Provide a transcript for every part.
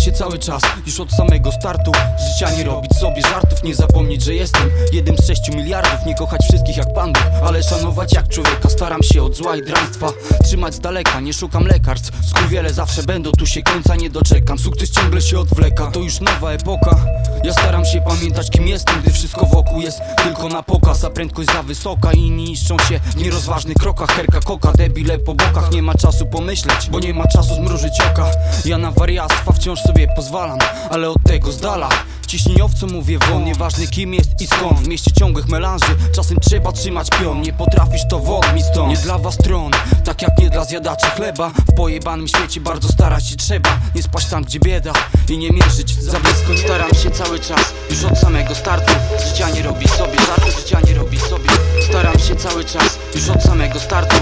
się cały czas, już od samego startu życia nie robić sobie żartów Nie zapomnieć, że jestem jednym z sześciu miliardów. Nie kochać wszystkich jak pandów, ale szanować jak człowieka. Staram się od zła i draństwa Trzymać z daleka, nie szukam lekarstw Skurwiele zawsze będą, tu się końca nie doczekam. Sukces ciągle się odwleka, to już nowa epoka. Ja staram się pamiętać kim jestem Gdy wszystko wokół jest tylko na pokaz A prędkość za wysoka i niszczą się W nierozważnych krokach, herka koka Debile po bokach, nie ma czasu pomyśleć Bo nie ma czasu zmrużyć oka. Ja na wariactwa wciąż sobie pozwalam Ale od tego z dala. Ciśnieniowco mówię won, nieważne kim jest i skąd. W mieście ciągłych melanży, czasem trzeba trzymać pion. Nie potrafisz to wod mi stąd. Nie dla was tron, tak jak nie dla zjadaczy chleba. W pojebanym świecie bardzo starać się trzeba Nie spaść tam gdzie bieda i nie mierzyć. Za blisko Staram się cały czas, już od samego startu. Życia nie robi sobie żartu, życia nie robi sobie. Staram się cały czas, już od samego startu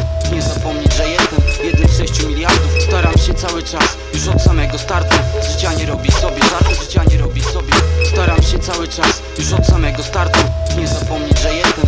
od samego startu. Życia nie robi sobie żartu, życia nie robi sobie. Staram się cały czas, już od samego startu. Nie zapomnieć, że jestem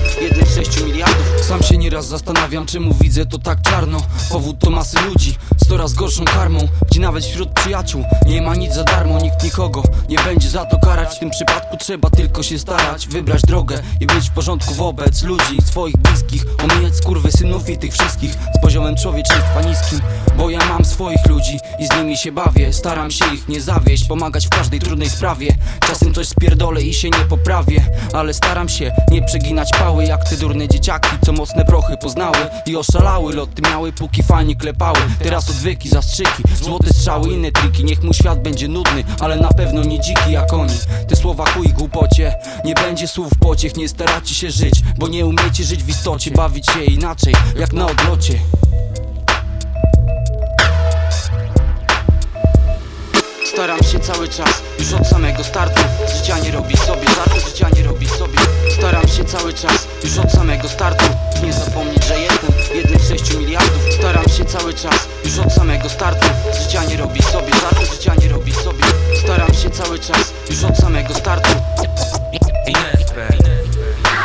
nieraz zastanawiam, czemu widzę to tak czarno. Powód to masy ludzi, sto raz gorszą karmą. Gdzie nawet wśród przyjaciół nie ma nic za darmo Nikt nikogo nie będzie za to karać. W tym przypadku trzeba tylko się starać Wybrać drogę i być w porządku wobec ludzi Swoich bliskich, omijać skurwy synów i tych wszystkich Z poziomem człowieczeństwa niskim. Bo ja mam swoich ludzi i z nimi się bawię. Staram się ich nie zawieść, pomagać w każdej trudnej sprawie. Czasem coś spierdolę i się nie poprawię Ale staram się nie przeginać pały Jak te durne dzieciaki, co mocne prochy poznały I oszalały, loty miały, póki fani klepały. Teraz odwyki, zastrzyki, złote strzały, inne triki. Niech mój świat będzie nudny, ale na pewno nie dziki jak oni. Te słowa chuj głupocie, nie będzie słów pociech Nie staracie się żyć, bo nie umiecie żyć w istocie Bawić się inaczej, jak na odlocie. Staram się cały czas, już od samego startu. Z życia nie robi sobie żartu, życia nie robi sobie. Staram się cały czas, już od samego startu. Nie cały czas, już od samego startu. Z życia nie robi sobie żartu, życia nie robi sobie. Staram się cały czas, już od samego startu.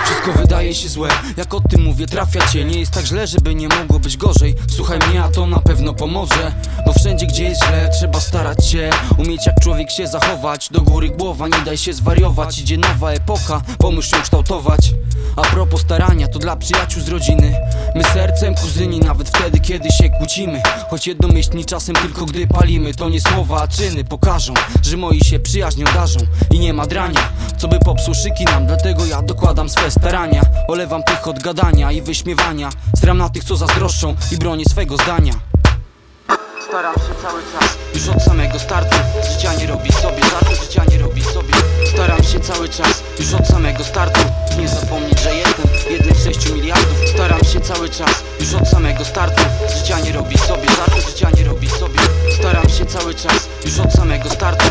Wszystko wydaje się złe, jak o tym mówię trafia cię. Nie jest tak źle, żeby nie mogło być gorzej. Słuchaj mnie, a to na pewno pomoże. Bo wszędzie gdzie jest źle, trzeba starać się. Umieć jak człowiek się zachować. Do góry głowa, nie daj się zwariować. Idzie nowa epoka, pomóż ją kształtować A propos starania, to dla przyjaciół z rodziny. My sercem kuzyni, nawet wtedy kiedy się kłócimy. Choć jednomyślni czasem tylko gdy palimy To nie słowa, a czyny pokażą Że moi się przyjaźnią darzą I nie ma drania, co by popsuł szyki nam Dlatego ja dokładam swe starania. Olewam tych od gadania i wyśmiewania. Stram na tych co zazdroszczą i bronię swego zdania. Staram się cały czas, już od samego startu. Z życia nie robi sobie żartu, życia nie robi sobie. Staram się cały czas, już od samego startu. Nie zapomnieć, cały czas, już od samego startu. Z życia nie robi sobie żartu, życia nie robi sobie. Staram się cały czas, już od samego startu